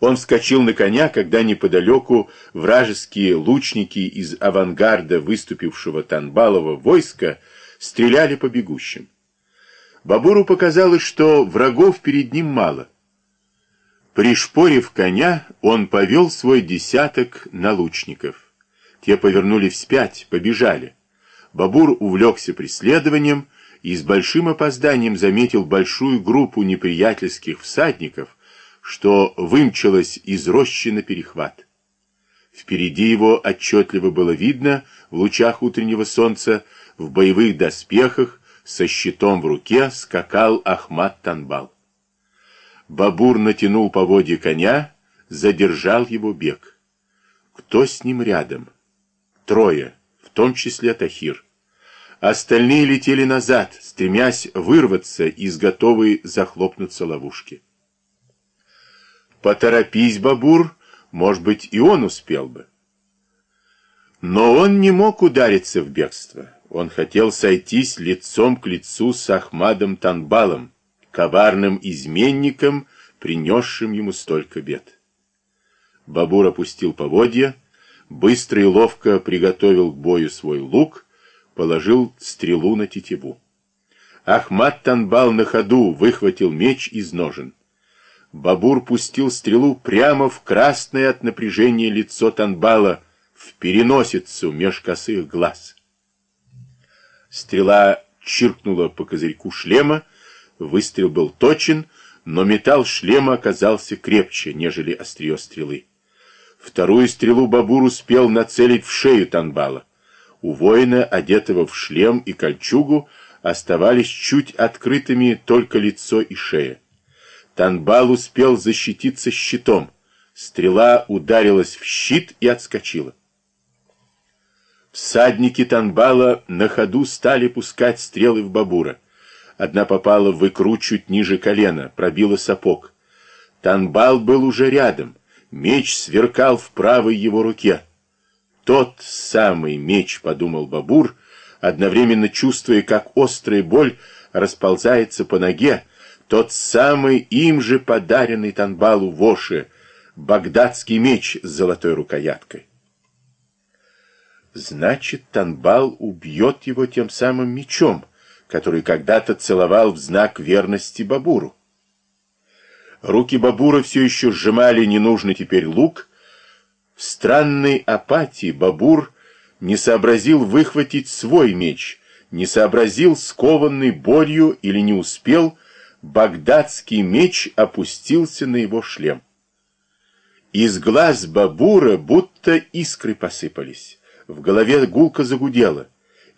Он вскочил на коня, когда неподалеку вражеские лучники из авангарда выступившего Танбалова войска стреляли по бегущим. Бабуру показалось, что врагов перед ним мало. Пришпорив коня, он повел свой десяток на лучников. Те повернули вспять, побежали. Бабур увлекся преследованием и с большим опозданием заметил большую группу неприятельских всадников, что вымчалась из рощи на перехват. Впереди его отчетливо было видно в лучах утреннего солнца, в боевых доспехах, со щитом в руке скакал Ахмат Танбал. Бабур натянул поводья коня, задержал его бег. Кто с ним рядом? Трое, в том числе Тахир. Остальные летели назад, стремясь вырваться из готовой захлопнуться ловушки. Поторопись, Бабур, может быть, и он успел бы. Но он не мог удариться в бегство. Он хотел сойтись лицом к лицу с Ахмадом Танбалом, коварным изменником, принесшим ему столько бед. Бабур опустил поводья, быстро и ловко приготовил к бою свой лук, положил стрелу на тетиву. Ахмад Танбал на ходу выхватил меч из ножен. Бабур пустил стрелу прямо в красное от напряжения лицо Танбала, в переносицу меж косых глаз. Стрела чиркнула по козырьку шлема, выстрел был точен, но металл шлема оказался крепче, нежели острие стрелы. Вторую стрелу Бабур успел нацелить в шею Танбала. У воина, одетого в шлем и кольчугу, оставались чуть открытыми только лицо и шея. Танбал успел защититься щитом. Стрела ударилась в щит и отскочила. Всадники Танбала на ходу стали пускать стрелы в Бабура. Одна попала в икру чуть ниже колена, пробила сапог. Танбал был уже рядом. Меч сверкал в правой его руке. Тот самый меч, подумал Бабур, одновременно чувствуя, как острая боль расползается по ноге, тот самый им же подаренный Танбалу Воши, багдадский меч с золотой рукояткой. Значит, Танбал убьет его тем самым мечом, который когда-то целовал в знак верности Бабуру. Руки Бабура все еще сжимали ненужный теперь лук. В странной апатии Бабур не сообразил выхватить свой меч, не сообразил скованный болью или не успел, багдадский меч опустился на его шлем. Из глаз Бабура будто искры посыпались. В голове гулко загудело.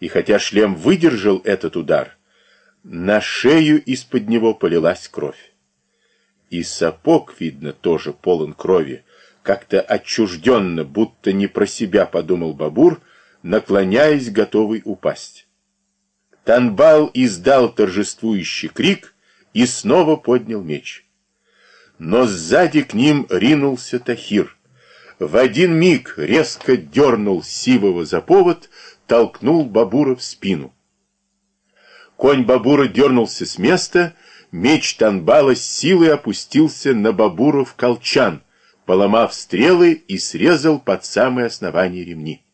И хотя шлем выдержал этот удар, на шею из-под него полилась кровь. И сапог, видно, тоже полон крови. Как-то отчужденно, будто не про себя подумал Бабур, наклоняясь, готовый упасть. Танбал издал торжествующий крик — и снова поднял меч. Но сзади к ним ринулся Тахир. В один миг резко дернул Сивого за повод, толкнул Бабура в спину. Конь Бабура дернулся с места, меч Танбала с силой опустился на Бабура в колчан, поломав стрелы и срезал под самое основание ремни.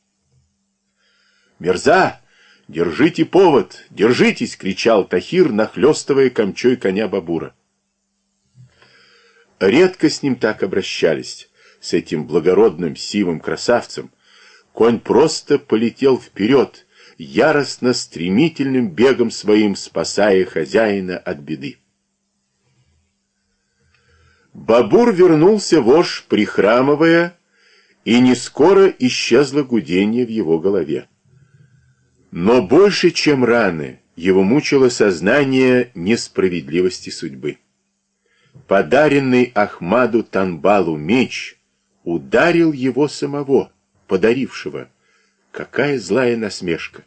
«Мерза!» «Держите повод! Держитесь!» — кричал Тахир, нахлестывая камчой коня Бабура. Редко с ним так обращались, с этим благородным сивым красавцем. Конь просто полетел вперед, яростно стремительным бегом своим спасая хозяина от беды. Бабур вернулся вож, прихрамывая, и не скоро исчезло гудение в его голове. Но больше, чем раны, его мучило сознание несправедливости судьбы. Подаренный Ахмаду Танбалу меч ударил его самого, подарившего. Какая злая насмешка!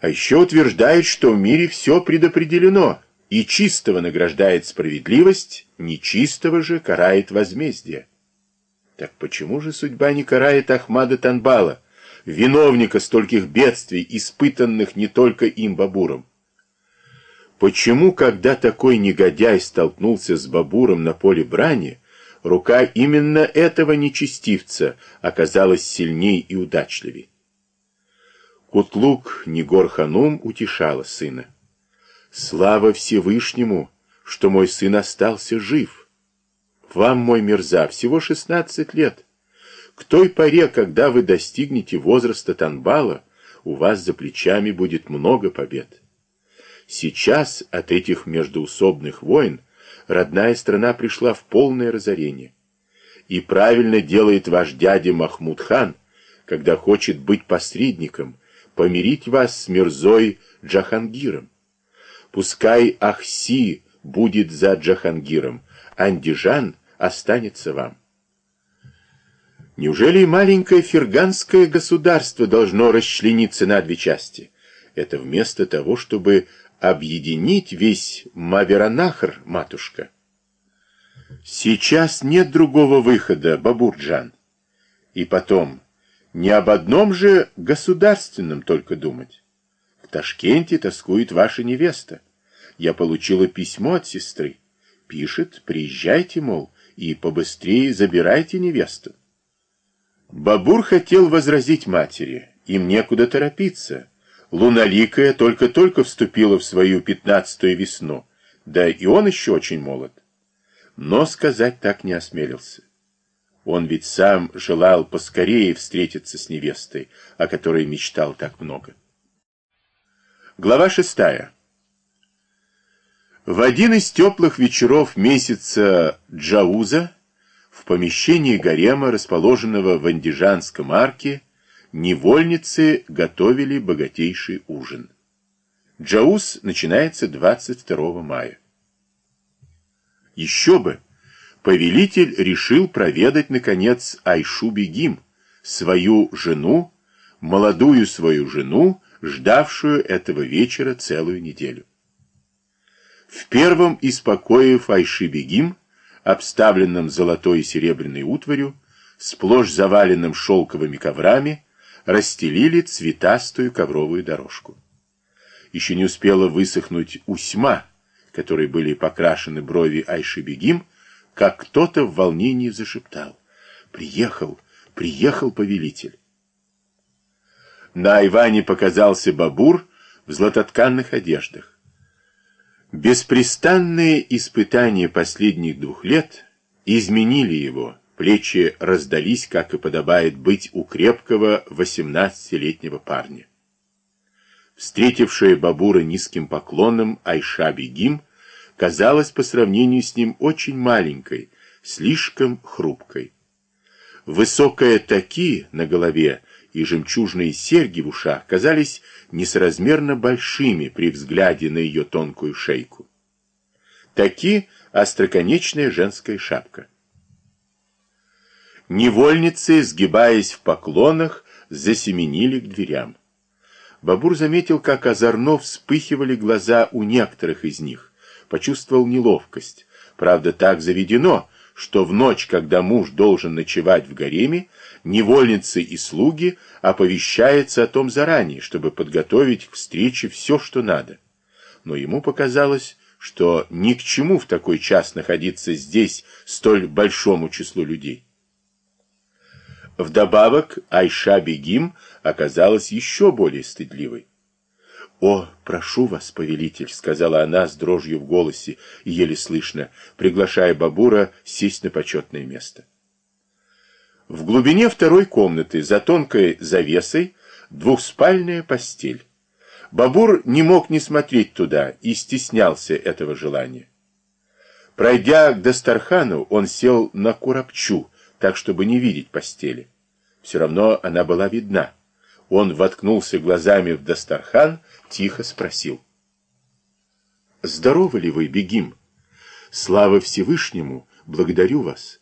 А еще утверждает, что в мире все предопределено, и чистого награждает справедливость, нечистого же карает возмездие. Так почему же судьба не карает Ахмада Танбала, виновника стольких бедствий, испытанных не только им Бабуром. Почему, когда такой негодяй столкнулся с Бабуром на поле брани, рука именно этого нечестивца оказалась сильней и удачливей. Кутлук Негор-ханум утешала сына. «Слава Всевышнему, что мой сын остался жив! Вам, мой мерза, всего шестнадцать лет. К той поре, когда вы достигнете возраста Танбала, у вас за плечами будет много побед. Сейчас от этих междоусобных войн родная страна пришла в полное разорение. И правильно делает ваш дядя Махмуд хан, когда хочет быть посредником, помирить вас с Мирзой Джахангиром. Пускай Ахси будет за Джахангиром, Андижан останется вам. Неужели маленькое ферганское государство должно расчлениться на две части? Это вместо того, чтобы объединить весь Маверанахр, матушка. Сейчас нет другого выхода, Бабурджан. И потом, не об одном же государственном только думать. В Ташкенте тоскует ваша невеста. Я получила письмо от сестры. Пишет, приезжайте, мол, и побыстрее забирайте невесту. Бабур хотел возразить матери, им некуда торопиться. Луналикая только-только вступила в свою пятнадцатую весну, да и он еще очень молод. Но сказать так не осмелился. Он ведь сам желал поскорее встретиться с невестой, о которой мечтал так много. Глава шестая. В один из теплых вечеров месяца Джауза в помещении гарема, расположенного в Андижанском арке, невольницы готовили богатейший ужин. Джауз начинается 22 мая. Еще бы! Повелитель решил проведать, наконец, Айшу-Бегим, свою жену, молодую свою жену, ждавшую этого вечера целую неделю. В первом из покоев Айши-Бегим, обставленном золотой и серебряной утварью, сплошь заваленным шелковыми коврами, расстелили цветастую ковровую дорожку. Еще не успела высохнуть усьма, которой были покрашены брови Айши-Бегим, как кто-то в волнении зашептал. «Приехал, приехал повелитель». На Айване показался Бабур в златотканных одеждах. Беспрестанные испытания последних двух лет изменили его, Плечи раздались, как и подобает быть у крепкого восемнадцатилетнего парня. Встретившая Бабура низким поклоном Айша Бегим казалась по сравнению с ним очень маленькой, слишком хрупкой. Высокая таки на голове и жемчужные серьги в ушах казались несоразмерно большими при взгляде на ее тонкую шейку. Таки остроконечная женская шапка. Невольницы, сгибаясь в поклонах, засеменили к дверям. Бабур заметил, как озорно вспыхивали глаза у некоторых из них. Почувствовал неловкость. Правда, так заведено, что в ночь, когда муж должен ночевать в гареме, невольницы и слуги оповещаются о том заранее, чтобы подготовить к встрече все, что надо. Но ему показалось, что ни к чему в такой час находиться здесь столь большому числу людей. Вдобавок Айша Бегим оказалась еще более стыдливой. «О, прошу вас, повелитель», — сказала она с дрожью в голосе еле слышно, приглашая Бабура сесть на почетное место. В глубине второй комнаты за тонкой завесой двухспальная постель. Бабур не мог не смотреть туда и стеснялся этого желания. Пройдя к Дастархану, он сел на курпачу, так, чтобы не видеть постели. Все равно она была видна. Он воткнулся глазами в Дастархан, тихо спросил. «Здоровы ли вы, Бегим? Слава Всевышнему, благодарю вас».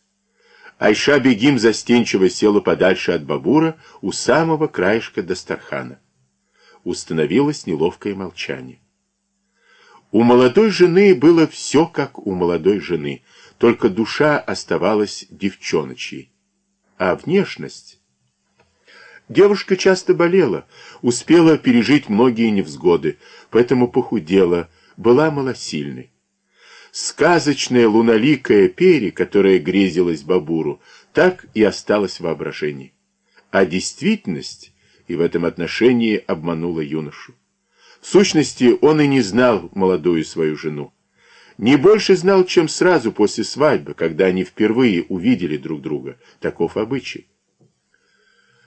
Айша Бегим застенчиво села подальше от Бабура у самого краешка Дастархана. Установилось неловкое молчание. У молодой жены было все, как у молодой жены, только душа оставалась девчоночьей. А внешность... Девушка часто болела, успела пережить многие невзгоды, поэтому похудела, была малосильной. Сказочная луноликая пере, которая грезилась Бабуру, так и осталась в воображении. А действительность и в этом отношении обманула юношу. В сущности, он и не знал молодую свою жену. Не больше знал, чем сразу после свадьбы, когда они впервые увидели друг друга. Таков обычай.